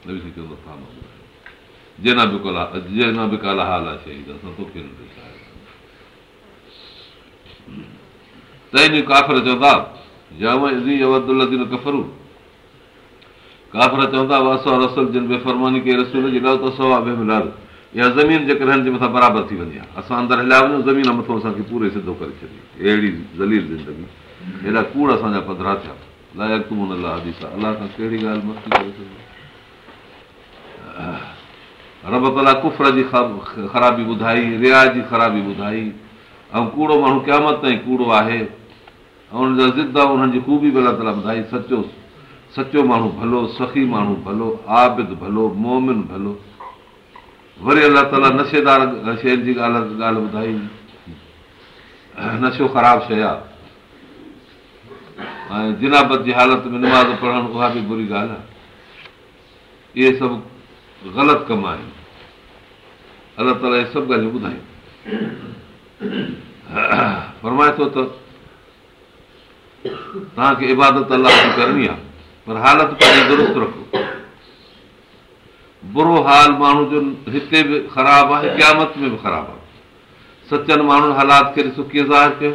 थी वञे असां अंदरि वञूं ज़मीन सिधो करे छॾी अहिड़ी ज़िंदगी अहिड़ा कूड़ असांजा पधरा थिया रब ताला कुफर जी ख़राबी ॿुधाई रिया जी ख़राबी ॿुधाई ऐं कूड़ो माण्हू क़यामत ताईं कूड़ो आहे ऐं हुन जा ज़िद आहे अला ताला ॿुधाई सचो सचो माण्हू भलो सखी माण्हू भलो आबिद भलो मोमिन भलो वरी अलाह ताला नशेदार शइ जी ॻाल्हि ॻाल्हि ॿुधाई नशो ख़राबु शइ आहे ऐं जिनाबत जी हालति में निमाज़ पढ़णु उहा बि बुरी ॻाल्हि आहे इहे सभु ग़लति कम आहिनि अलाह ताला सभु ॻाल्हियूं ॿुधायूं फरमाए थो त तव्हांखे इबादत अलाह जी करणी आहे पर हालत पंहिंजी दुरुस्त रखो बुरो हाल माण्हू जो हिते बि ख़राबु आहे क़यामत में बि ख़राबु आहे सचनि माण्हुनि हालात खे ॾिसो कीअं ज़ाहिर कयो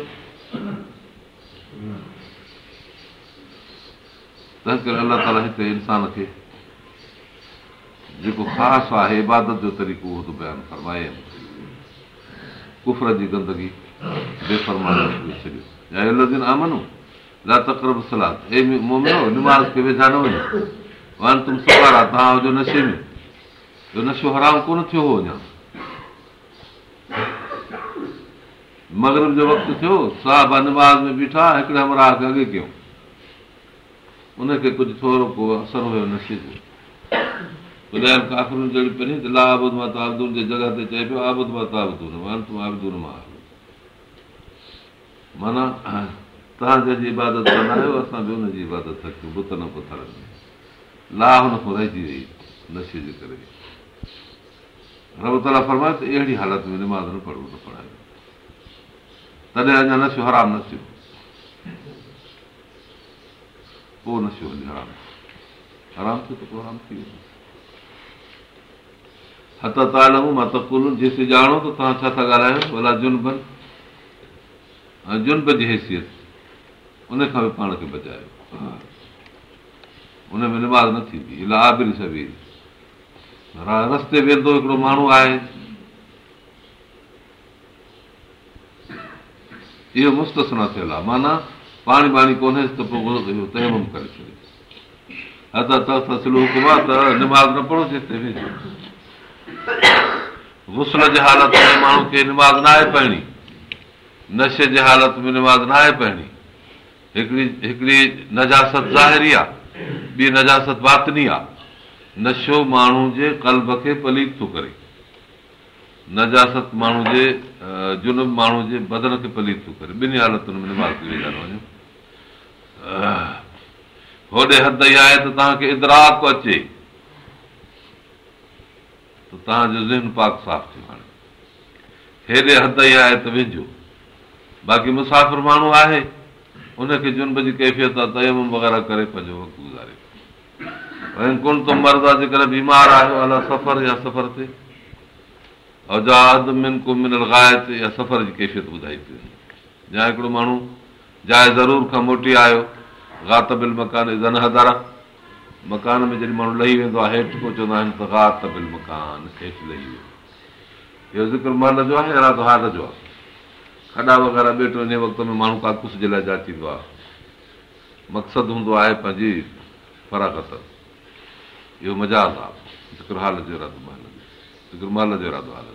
तंहिं करे अलाह ताला हिते इंसान खे जेको ख़ासि आहे इबादत जो तरीक़ो उहो बयानु तव्हां हराम कोन थियो मगरब जो वक़्तु थियो साहब निमाज़ में बीठा हिकिड़े अमराह खे अॻे कयूं उनखे कुझु थोरो को असरु हुयो नशे जो माना तव्हांजी रहिजी वई नशे जे करे अहिड़ी हालत में तॾहिं अञा न थियो पोइ नशो हली हराम हराम थियो त पोइ हराम थी वियो अत तव्हां लॻूं मां ताईं ॼाणो त तव्हां छा था ॻाल्हायो बचायो निमाज़ न थींदी रस्ते वेंदो हिकिड़ो माण्हू आहे इहो मुस्तना थियल आहे माना पाणी वाणी कोन्हे पढ़ो निमाज़ न आहे पहिरीं नशे जे हालत में निमाज़ न आहे पहिरीं हिकिड़ी ज़ाहिरी आहे नशो माण्हू जे कल्ब खे पलीक थो करे नजासत माण्हू जे बदन खे पलीक थो करे ॿिनी हालतुनि में वेंदा वञो होॾे हदि आहे त तव्हांखे इदरा अचे तव्हांजो ज़हन पाक साफ़ थियो हाणे हेॾे हद ई आहे त वेझो बाक़ी मुसाफ़िर माण्हू आहे उनखे जुन जी कैफ़ियत आहे तयम वग़ैरह करे पंहिंजो वक़्तु गुज़ारे ऐं त मर्द आहे जेकॾहिं बीमार अला सफ़र या या सफ़र सफ़र ते औजाद मिन को मिनल जी कैफ़ियत ॿुधाई थी वञे या हिकिड़ो माण्हू जाए ज़रूर खां मोटी आयो गातबिल मकान हज़ारा मकान में जॾहिं माण्हू लही वेंदो आहे हेठि पोइ चवंदा आहिनि त त बिल मकान हेठि लही वियो इहो ज़िक्र महल जो आहे या इरादो हाल जो आहे खॾा वग़ैरह ॿेट वञे वक़्त में माण्हू काकुस जे लाइ जाचींदो आहे मक़सदु हूंदो आहे पंहिंजी फराकत इहो मज़ाज आहे ज़िक्र हाल जो इरादो महल जो ज़िक्र महल जो इरादो हाल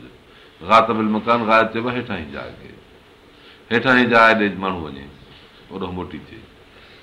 जो त बिल मकान रातान चइबो आहे हेठां ई जाइ खे हेठां ई जाइ ॾे माण्हू वञे ओॾो मोटी थिए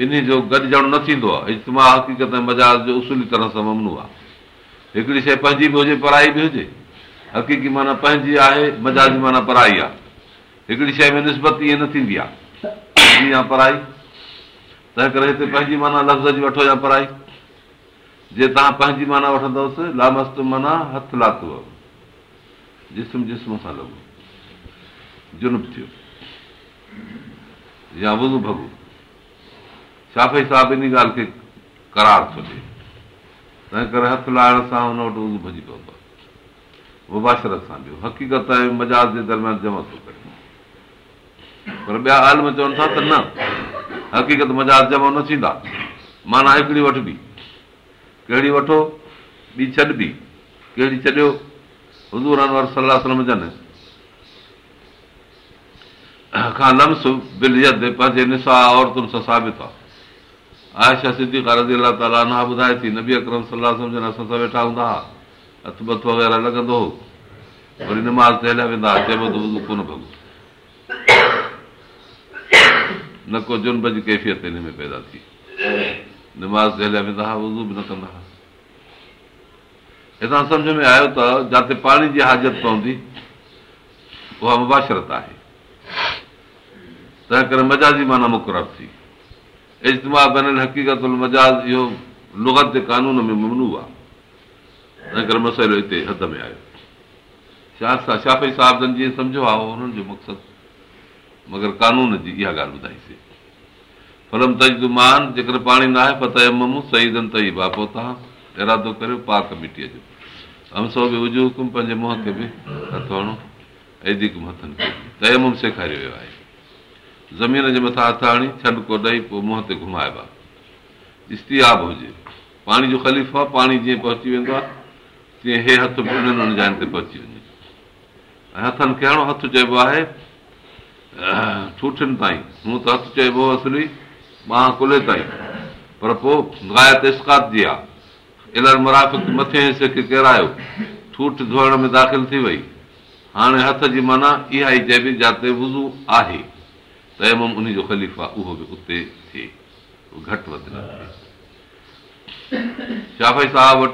ॿिन्ही जो गॾिजण न थींदो आहे इजतमा हक़ीक़त ऐं मज़ाज जो उसूली तरह सां ममनू आहे हिकिड़ी शइ पंहिंजी बि हुजे पराई बि हुजे हक़ीक़ी माना पंहिंजी आहे मज़ाजी माना पराई आहे हिकिड़ी शइ में निस्बत ईअं न थींदी आहे या पराई तंहिं करे हिते पंहिंजी माना लफ़्ज़ जी वठो या पराई जे तव्हां पंहिंजी माना वठंदवसि लालस माना हथ लातो जिस्म जिस्म सां लॻो थियो या वज़ू वगू शाफ़े साहिबु इन ॻाल्हि खे करार थो ॾिए तंहिं करे हथु लाहिण सां हुन वटि उदू भॼी पवंदो आहे मुबाशरत सां ॿियो हक़ीक़त ऐं मज़ाज जे दरम्यान जमा थो करे पर ॿिया आलम चवनि था त न हक़ीक़त मज़ाज जमा न थींदा माना हिकिड़ी वठबी कहिड़ी वठो ॿी छॾबी कहिड़ी छॾियो हज़ूर अनवर सलाह सम्झनि खां लम्स बिल पंहिंजे निसाह औरतुनि सां साबित आहे आयशा सिद्धी रज़ी अला ताला अना ॿुधाए थी नबी अकरम सलाह सम्झनि असां सां वेठा हूंदा हुआ हथु बथ वग़ैरह लॻंदो हो वरी निमाज़ ते हलिया वेंदा हुआ चइबो त चएबो कोन भॻो न को जुनब जी कैफ़ियत हिन में पैदा थी निमाज़ ते हलिया वेंदा हुआ उज़ू बि न कंदा हुआ हितां सम्झ में आयो त जिते पाणी जी हाज़त पवंदी उहा मुबाशरत आहे तंहिं करे मज़ाज़ी माना मुक़ररु थी हक़ीक़त मज़ाज इहो लुगत कानून में मसइलो हिते हद में आयो आहे हुननि जो मक़सदु मगर कानून जी इहा ॻाल्हि ॿुधाईसीं पर जेकर पाणी न आहे पर सही बाबो तव्हां इरादो करियो पाक मिटीअ जो हमसो बि हुजो हुकुम पंहिंजे मुंहं खे बि तयम सेखारियो वियो आहे ज़मीन जे मथां हथु हणी छॾ को ॾेई पोइ मुंहं ते घुमाइबा दश्तियाबु हुजे पाणी जो ख़लीफ़ आहे पाणी जीअं पहुची वेंदो आहे तीअं हे हथ बि उन्हनि उन जाइनि ते पहुची वञे ऐं हथनि खे अहिड़ो हथु चइबो आहे ठूठिनि ताईं मूं त हथु चइबो असली ॿाह कुले ताईं पर पोइ गायत इस्कात जी आहे इलाही मुराक मथे हिसे खे किरायो ठूठ धोइण में दाख़िल थी वई हाणे हथ जी माना इहा ई चइबी जिते वुज़ू आहे तयमम उन जो आहे उहो बि उते घटि वधि शाफ़ साहिबु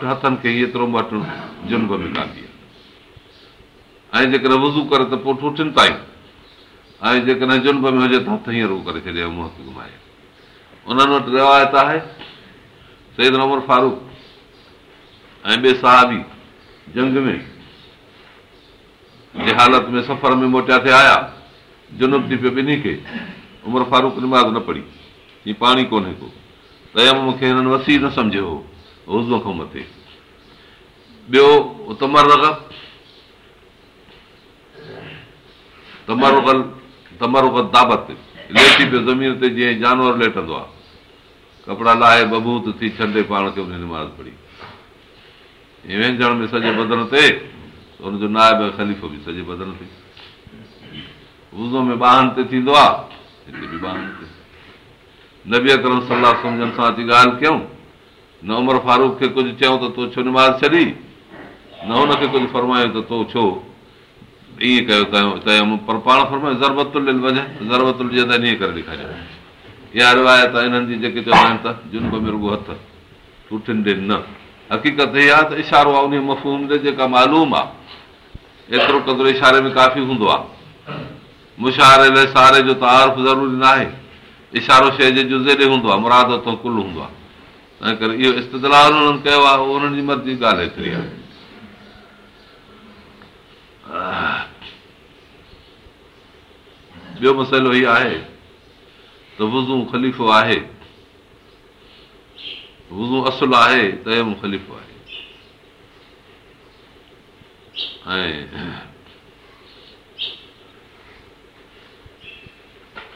ऐं जेकॾहिं वज़ू करे त पोठिन ताईं ऐं जेकॾहिं जुनब में हुजे त हींअर घुमाए उन्हनि वटि रिवायत आहे सैद नोमर फारूक ऐं ॿिए साहबी जंग में हालत में सफ़र में मोटिया थिया जुनु थी पियो ॿिन्ही खे उमिरि फारूक निमाज़ न पढ़ी हीअ पाणी कोन्हे को तय मूंखे हिननि वसी न सम्झो हो उज़म खां मथे ॿियो तमर रगल तमर कनि तमर कनि ताबत लेटी पियो ज़मीन ते जीअं जानवर लेटंदो आहे कपिड़ा लाहे बबूत थी छॾे पाण खे हुन निमाज़ पढ़ी व्य में सॼे बदन ते हुनजो नाइब ख़लीफ़ो बि सॼे बदन ते थींदो आहे हिते बि अची ॻाल्हि कयूं न उमिरि फारूक खे कुझु चयूं त तूं छो निमाज़ छॾी न हुनखे कुझु फरमायो त तूं छो ईअं पर ज़रबते ज़रबतुल ईअं करे जी जेके चवंदा आहिनि मिर्गो हथ न हक़ीक़त इहा त इशारो उन ते जेका मालूम आहे एतिरो क़दुरु इशारे में काफ़ी हूंदो आहे मुशारे लाइ सहारे जो तारफ़ ज़रूरी न आहे इशारो शइ जे जुज़े ॾे हूंदो आहे मुराद त कुल हूंदो आहे तंहिं करे इहो उन्हनि उन्हनि कयो आहे जी मर्ज़ी ॻाल्हि हेतिरी आहे ॿियो मसइलो इहो आहे त वुज़ू ख़लीफ़ो आहे वुज़ू असुलु आहे त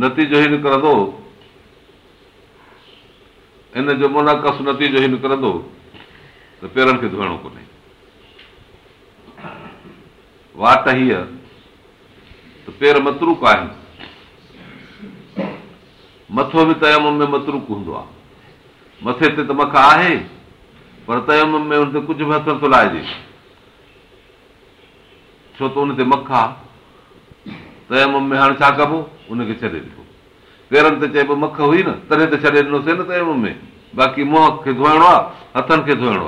नतीजो ई निकिरंदो इन जो मुनाकस नतीजो ई निकिरंदो त पेरनि खे धोइणो कोन्हे वाट हीअ त पेर मतरूक आहिनि मथो बि तयम में मतरूक हूंदो आहे मथे ते त मख आहे पर तयम में हुन ते कुझु बि हथ थो लाहे छो त हुन ते मख आहे तएम में हाणे छा कबो हुनखे छॾे ॾिबो पेरनि ते चएबो मख हुई न तॾहिं त छॾे ॾिनोसीं न तए में बाक़ी मुंहं खे धोइणो आहे हथनि खे धोइणो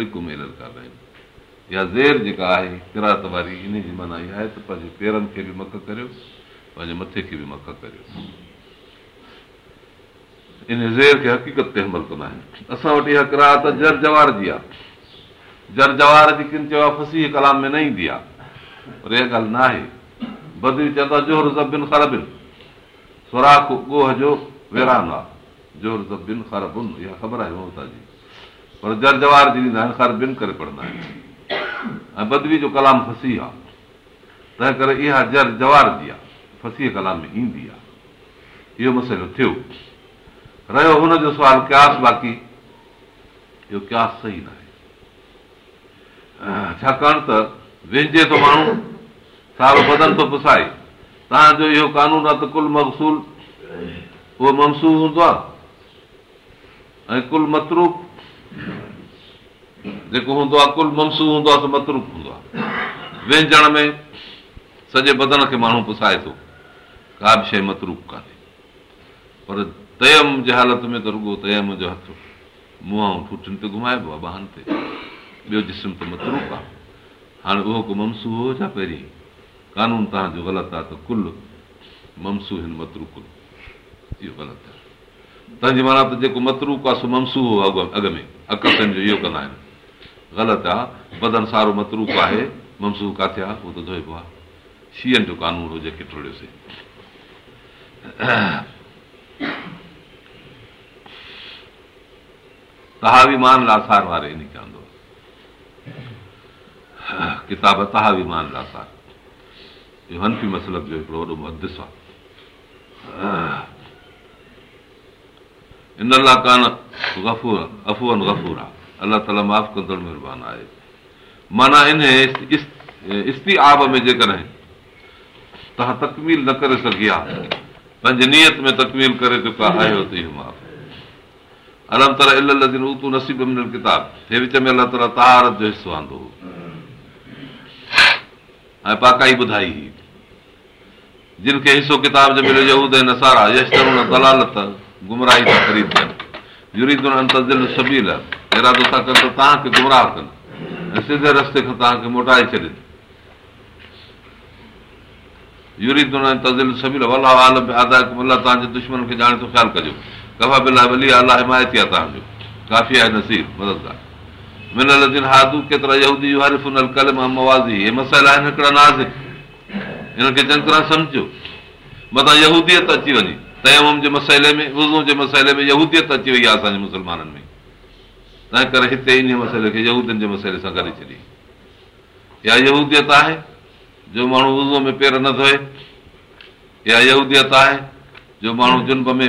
आहे हाणे जेका आहे किरात वारी इन जी माना पंहिंजे पेरनि खे बि मख करियो पंहिंजे मथे खे बि मख करियो इन ज़ेर खे हक़ीक़त ते अमल कंदा आहिनि असां वटि इहा जर जवार जी आहे जर जवार जी किन चयो आहे फसीअ कलाम में न ईंदी आहे पर इहा ॻाल्हि न आहे चवंदो आहे ज़बिन सुराख चवंदा जो वेरान आहे ज़बिन जो इहा ख़बर आहे ममता जी पर जर जवार जी ॾींदा आहिनि करे पढ़ंदा आहिनि ऐं बदबी जो कलाम फसी आहे तंहिं करे इहा जर जवार जी आहे फसीअ कलाम में ईंदी आहे इहो मसइलो थियो रहियो हुनजो सुवाल क्यास बाक़ी इहो क्यास सही न आहे छाकाणि त वेंजे थो माण्हू साल बदन थो पुसाए तव्हांजो इहो कानून आहे त कुल मक़सूल उहो मनसूब हूंदो आहे ऐं कुल मतरूप जेको हूंदो आहे कुल मनसूब हूंदो आहे त मतरूप हूंदो आहे व्यंजण में सॼे बदन खे माण्हू पुसाए थो का बि शइ मतरूप कान्हे पर तयम जे हालत में त रुॻो तयम जो हथ मुंहुं ठूटियुनि ते घुमाइबो आहे बहन ते ॿियो जिस्म त मतरू आहे हाणे उहो को ममसू हो छा पहिरीं कानून तव्हांजो ग़लति आहे त कुल ममसू हिन मतरू आहे तव्हांजी माना त जेको मतरूक आहे ममसूह अॻु में अकसनि जो इहो कंदा आहिनि ग़लति आहे बदन बदनसारो मतरूक आहे ममसू किथे आहे उहो त धोइबो आहे शीहनि जो कानून हो जेके टोड़ियोसीं तव्हां बि मान लाार वारे किताब तव्हां बि मान लासारनफी मसलब जो हिकिड़ो इन लाइ कानूर अफ़वन गफ़ूर आहे अला ताला माफ़ कंदो महिरबानी आहे माना इन आब में जेकॾहिं तव्हां तकमील न करे सघी आहे पंहिंजे नियत में तकमील करे जेको आहे अलम तर इलू नसीब मिलियल किताब हे विच में अलाह तरह तारत जो हिसो आंदो ऐं पाकाई ॿुधाई हुई जिन खे हिसो किताब जो मिलियो यूद ऐं नसारा यश दलालत गुमराही था ख़रीद कनि अंतज़िल सबील अहिड़ा दोस्त कनि त तव्हांखे गुमराह कनि ऐं सिधे रस्ते खां तव्हांखे मोटाए छॾनि यूरी तज़िल सबील अलाह आलम अदा अलाह तव्हांजे दुश्मन खे थो ख़्यालु कजो असांजे मुसलमाननि में तंहिं करे हिते मसइले सां करे छॾी यात आहे जो माण्हू में पेर न धोए यात आहे जो माण्हू जुन में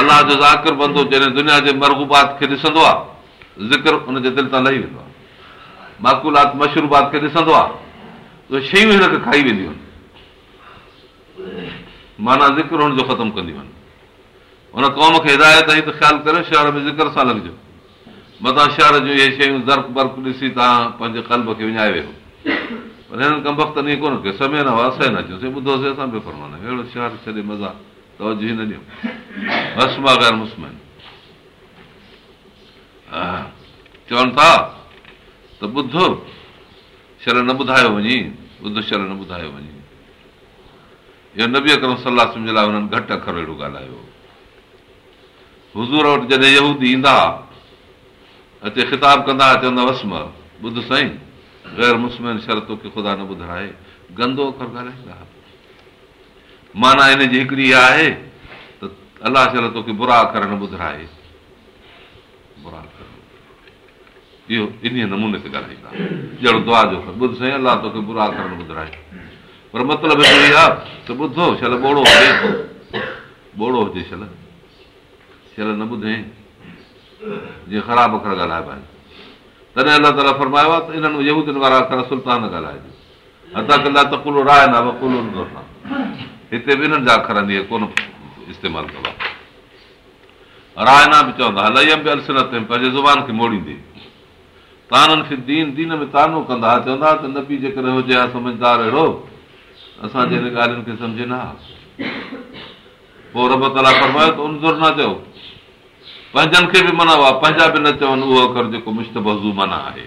अलाह जो ज़ाकिर बंदो जॾहिं दुनिया जे मरगूबात खे ॾिसंदो आहे ज़िक्राकुलात मशरूबात खे ॾिसंदो आहे शयूं खाई वेंदियूं माना ज़िक्र ख़तमु कंदियूं आहिनि हुन क़ौम खे हिदायत कयो शहर में ज़िक्र सां लॻजो मथां शहर जूं इहे शयूं बर्क ॾिसी तव्हां पंहिंजे कल्ब खे विञाए वियो पर हिननि शहर छॾे मज़ा न ॾियो ग़ैर समन चवनि था त ॿुध शर न ॿुधायो वञी ॿुध शर न ॿुधायो वञी इहो न बि अखर सलाह सम्झ लाइ हुननि घटि अखर अहिड़ो ॻाल्हायो हुज़ूर वटि जॾहिं ईंदा अचे ख़िताब कंदा चवंदा वसम ॿुध साईं ग़ैर मुसमन शर तोखे ख़ुदा न ॿुधाए गंदो अखर ॻाल्हाईंदा माना जी हिकिड़ी आहे त अलाह तोखे बुरा करणु ॿुधाए इहो इन ॻाल्हाईंदा अलाह तोखे ॿोड़ो हुजे छल छल न ॿुधे जीअं ख़राबु अखर ॻाल्हाइबा आहिनि तॾहिं अलाह ताला फरमायो आहे त इन्हनि वारा अख़र सुल्तान ॻाल्हाइजो अदा कंदा त कुलो रहंदा हिते बि हिननि जा अखर खे कोन इस्तेमालु कंदा रायना बि चवंदा बि पंहिंजे ज़ुबान खे मोड़ींदी ताननि खे दीन दीन में तानो कंदा चवंदा त न बि जेकॾहिं हुजे हा सम्झदार अहिड़ो असांजे हिन ॻाल्हियुनि खे सम्झे न हा पोइ रब ताला फरमायो त उन ज़ोर न चओ पंहिंजनि खे बि मनो आहे पंहिंजा बि न चवनि उहो अख़र जेको मुश्त बज़ू माना आहे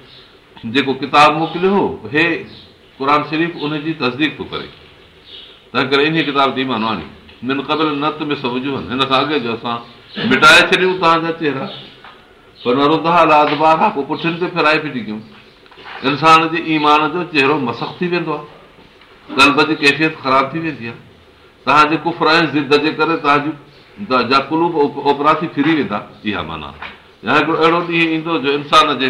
जेको किताब मोकिलियो हो हे क़ुर शरीफ़ उन जी तसदीक थो करे तंहिं करे इन किताब ते जी माना न आणी नत अॻे जो असां मिटाए छॾियूं तव्हांजा चेहरा पर न रुदा आहे पोइ पुठियुनि ते फिराए कयूं इंसान जे ईमान जो चहिरो मसक्त थी वेंदो आहे कल्ब जी कैफ़ियत ख़राब थी वेंदी आहे तव्हांजे कुफर ऐं ज़िद जे करे तव्हांजी जा ओपरा थी फिरी वेंदा इहा माना या हिकिड़ो अहिड़ो ॾींहुं ईंदो जो इंसान जे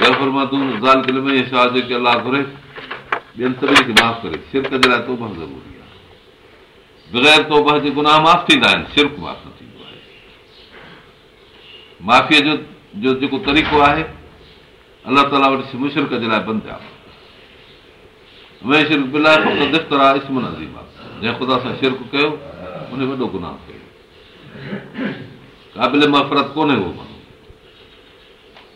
बग़ैर तोबन आहे अलाह ताला वटि जे लाइ बंदि आहे जंहिं ख़ुदा सां शिरक कयो कोन्हे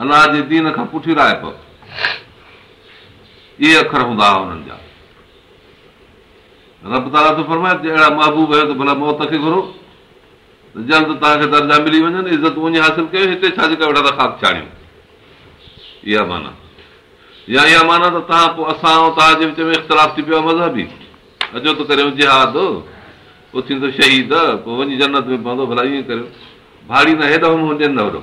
अलाह जे दीन खां पुठी राइप इहे अख़र हूंदा हुआ हुननि जा रब ताला फरमाए अहिड़ा महबूब आहियो त भला मौत खे घुरो जल्द तव्हांखे दर्जा मिली वञनि इज़त इज़तूं हासिलु कयो हिते छा छाजे करे रखा छाणियूं इहा माना या इहा माना त तव्हां पोइ असां ऐं तव्हांजे विच में इख़्तिलाफ़ थी पियो आहे मज़हबी अचो त बि जिहाद पोइ थींदो शहीद पोइ वञी जन्नत में पवंदो भला ईअं कयो भारी त हेॾा ॾियनि न वॾो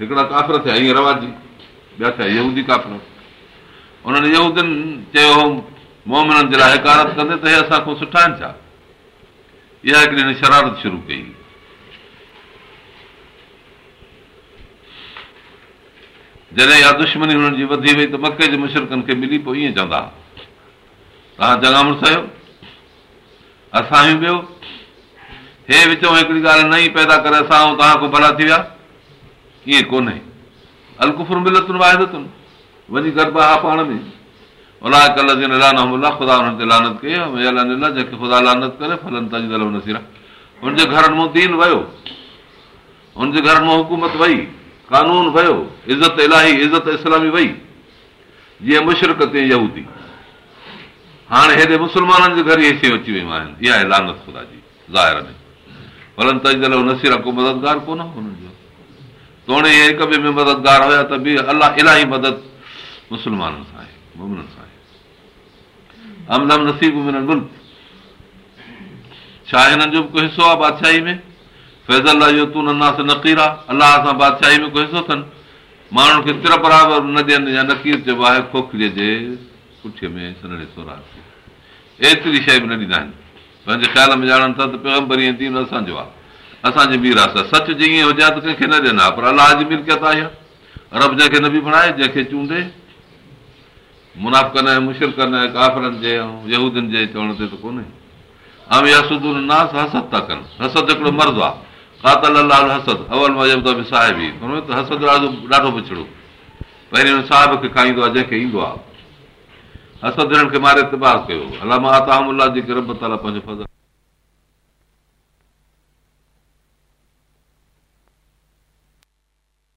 हिकिड़ा काफ़िर थिया हीअं रवाजी ॿिया थिया हेदी काफ़िर उन्हनि यूदियुनि चयो मोमिननि जे लाइ हकारत कंदे त हे असां खां सुठा आहिनि छा इहा हिकिड़ी हिन शरारत शुरू कई जॾहिं इहा दुश्मनी हुननि जी वधी वई त मके जे मुशरकनि खे मिली पोइ ईअं चवंदा हुआ तव्हां जॻाम असां आहियूं ॿियो हे विचऊं हिकिड़ी ॻाल्हि नई पैदा करे असां ऐं तव्हां खां भला थी विया ईअं कोन्हे अलगुफु वञी गरबा हुनजे घरनि मां दीन वियो हुनजे घरनि मां हुकूमत वई कानून वियो इज़त इलाही इज़त इस्लामी वई जीअं मुशरक ते यूदी हाणे हेॾे मुस्लमाननि जे घर ई शयूं अची वियूं आहिनि इहा आहे लानत ख़ुदा जी ज़ाहिर आहे को मददगार जो तोड़े इहे हिक ॿिए में मददगार हुया त बि अलाह इलाही मदद मुस्लमाननि सां आहे मुमिननि सां आहे अमन अम नसीब मुल्क छा हिननि जो बि को हिसो आहे बादशाही में फैज़ल इहो तूं नास नकीर आहे अलाह सां बादशाही में को हिसो अथनि माण्हुनि खे तिर बराबरि न ॾियनि या नकीर चइबो आहे खोखरीअ एतिरी शइ बि न ॾींदा आहिनि पंहिंजे ख़्याल में ॼाणनि था त पैगंबरी दीन असांजो आहे असांजी मीरास सच जीअं हुजे त कंहिंखे न ॾियनि हा पर अलाह जी मिल्कियत आहे इहा रब जंहिंखे न बि बणाए जंहिंखे चूंडे मुनाफ़ कंदा मुशिर कंदा काफ़रनि जे ऐं यहूदियुनि जे चवण ते त कोन्हे हसद था कनि हसद हिकिड़ो मर्ज़ु आहे त हसद ॾाढो पिछड़ो पहिरियों साहिब खे खाईंदो आहे जंहिंखे ईंदो आहे हसद हिननि खे मारे तबाह कयो अला मां तहमल जी रब ताला पंहिंजो फज़ल